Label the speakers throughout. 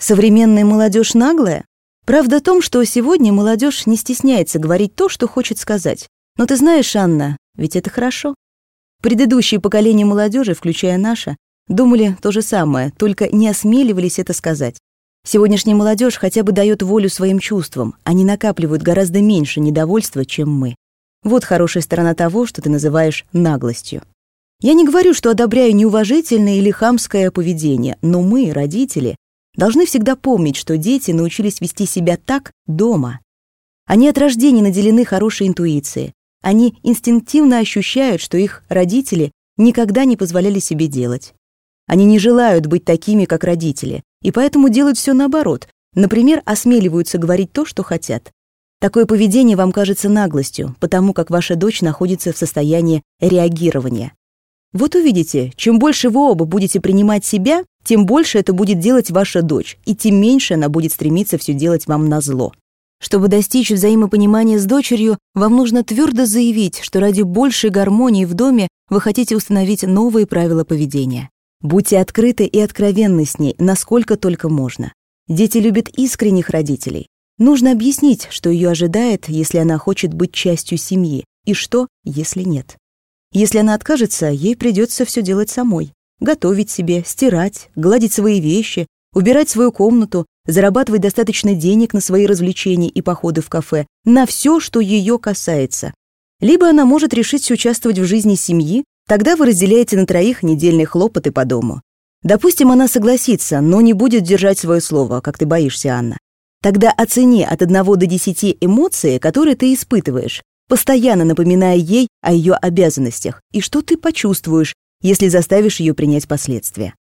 Speaker 1: Современная молодежь наглая? Правда в том, что сегодня молодежь не стесняется говорить то, что хочет сказать. Но ты знаешь, Анна, ведь это хорошо. Предыдущие поколения молодежи, включая наше, думали то же самое, только не осмеливались это сказать. Сегодняшняя молодежь хотя бы дает волю своим чувствам, они накапливают гораздо меньше недовольства, чем мы. Вот хорошая сторона того, что ты называешь наглостью. Я не говорю, что одобряю неуважительное или хамское поведение, но мы, родители, должны всегда помнить, что дети научились вести себя так дома. Они от рождения наделены хорошей интуицией. Они инстинктивно ощущают, что их родители никогда не позволяли себе делать. Они не желают быть такими, как родители, и поэтому делают все наоборот. Например, осмеливаются говорить то, что хотят. Такое поведение вам кажется наглостью, потому как ваша дочь находится в состоянии реагирования. Вот увидите, чем больше вы оба будете принимать себя, тем больше это будет делать ваша дочь, и тем меньше она будет стремиться все делать вам на зло. Чтобы достичь взаимопонимания с дочерью, вам нужно твердо заявить, что ради большей гармонии в доме вы хотите установить новые правила поведения. Будьте открыты и откровенны с ней, насколько только можно. Дети любят искренних родителей. Нужно объяснить, что ее ожидает, если она хочет быть частью семьи, и что, если нет. Если она откажется, ей придется все делать самой. Готовить себе, стирать, гладить свои вещи, убирать свою комнату, зарабатывать достаточно денег на свои развлечения и походы в кафе, на все, что ее касается. Либо она может решить участвовать в жизни семьи, тогда вы разделяете на троих недельные хлопоты по дому. Допустим, она согласится, но не будет держать свое слово, как ты боишься, Анна. Тогда оцени от 1 до 10 эмоции, которые ты испытываешь, постоянно напоминая ей о ее обязанностях, и что ты почувствуешь, если заставишь ее принять последствия.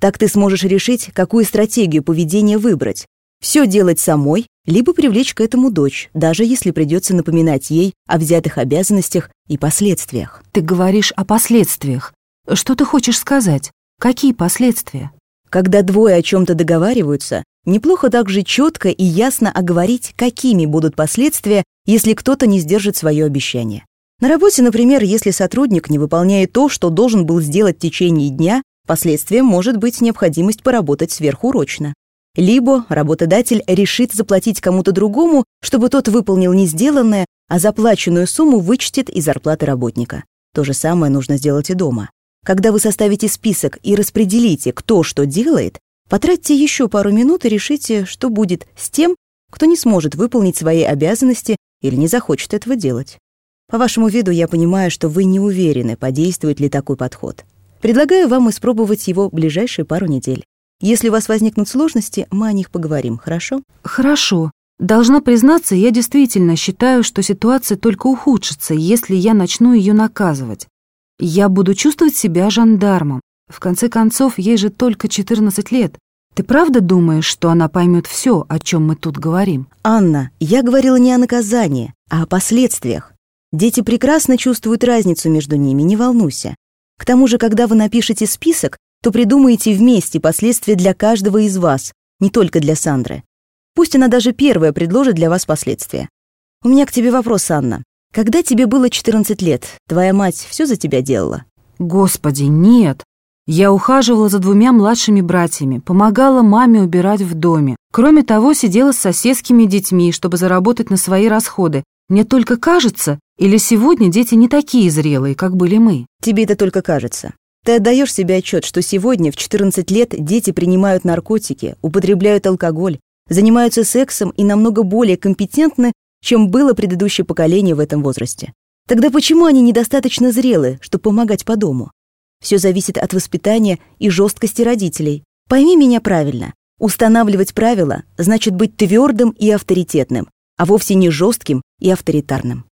Speaker 1: Так ты сможешь решить, какую стратегию поведения выбрать. Все делать самой, либо привлечь к этому дочь, даже если придется напоминать ей о взятых обязанностях и последствиях.
Speaker 2: Ты говоришь о последствиях. Что ты хочешь сказать? Какие последствия?
Speaker 1: Когда двое о чем-то договариваются, неплохо также четко и ясно оговорить, какими будут последствия, если кто-то не сдержит свое обещание. На работе, например, если сотрудник не выполняет то, что должен был сделать в течение дня, Последствием может быть необходимость поработать сверхурочно. Либо работодатель решит заплатить кому-то другому, чтобы тот выполнил не сделанное, а заплаченную сумму вычтет из зарплаты работника. То же самое нужно сделать и дома. Когда вы составите список и распределите, кто что делает, потратьте еще пару минут и решите, что будет с тем, кто не сможет выполнить свои обязанности или не захочет этого делать. По вашему виду я понимаю, что вы не уверены, подействует ли такой подход. Предлагаю вам испробовать его ближайшие пару недель. Если у вас возникнут сложности, мы о них поговорим, хорошо?
Speaker 2: Хорошо. Должна признаться, я действительно считаю, что ситуация только ухудшится, если я начну ее наказывать. Я буду чувствовать себя жандармом. В конце концов, ей же только 14 лет. Ты правда думаешь, что она поймет все, о чем мы тут говорим?
Speaker 1: Анна, я говорила не о наказании, а о последствиях. Дети прекрасно чувствуют разницу между ними, не волнуйся. К тому же, когда вы напишете список, то придумаете вместе последствия для каждого из вас, не только для Сандры. Пусть она даже первая предложит для вас последствия. У меня к тебе вопрос, Анна. Когда тебе было 14 лет, твоя мать все за тебя делала?
Speaker 2: Господи, нет. Я ухаживала за двумя младшими братьями, помогала маме убирать в доме. Кроме того, сидела с соседскими детьми, чтобы заработать на свои расходы. Мне только кажется, или сегодня дети не такие зрелые, как были мы?
Speaker 1: Тебе это только кажется. Ты отдаешь себе отчет, что сегодня в 14 лет дети принимают наркотики, употребляют алкоголь, занимаются сексом и намного более компетентны, чем было предыдущее поколение в этом возрасте. Тогда почему они недостаточно зрелы, чтобы помогать по дому? Все зависит от воспитания и жесткости родителей. Пойми меня правильно. Устанавливать правила значит быть твердым и авторитетным, а вовсе не жестким и авторитарным.